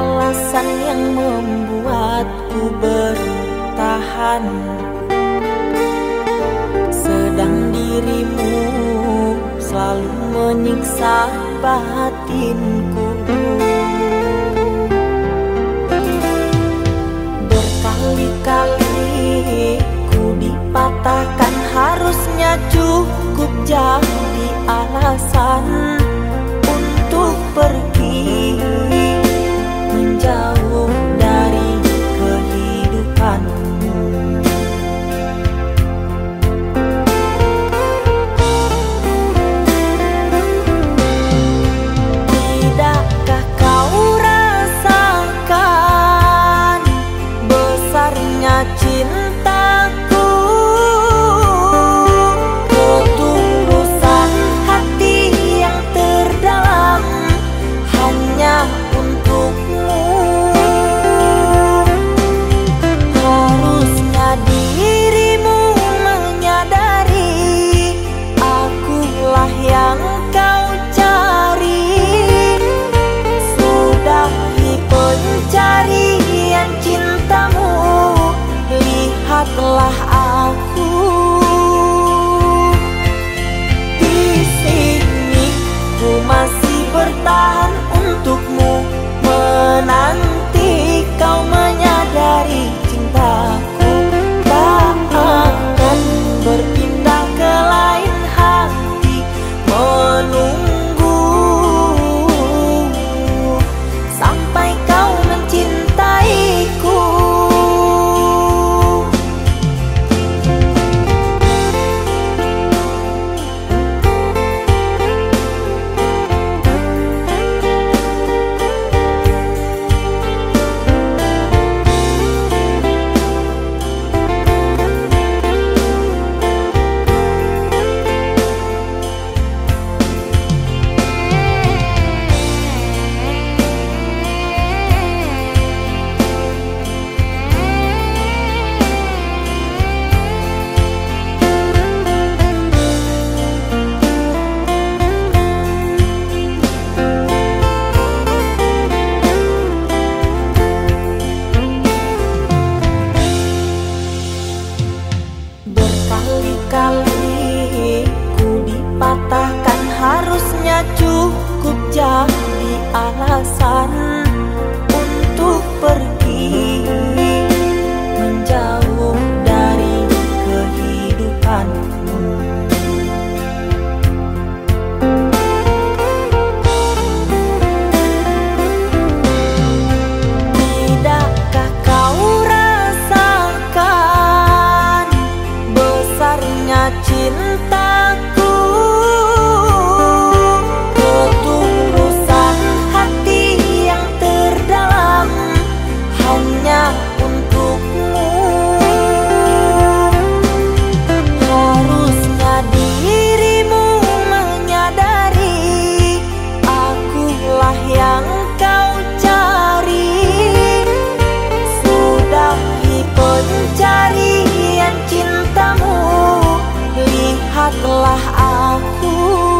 alasan yang membuatku bertahan. Sedang dirimu selalu menyiksa batinku. Berkali-kali ku dipatahkan harusnya cukup jadi alasan. telah hanya cukup jadi alasan untuk pergi menjauh dari kehidupan. Tidakkah kau rasakan besarnya cinta? telah aku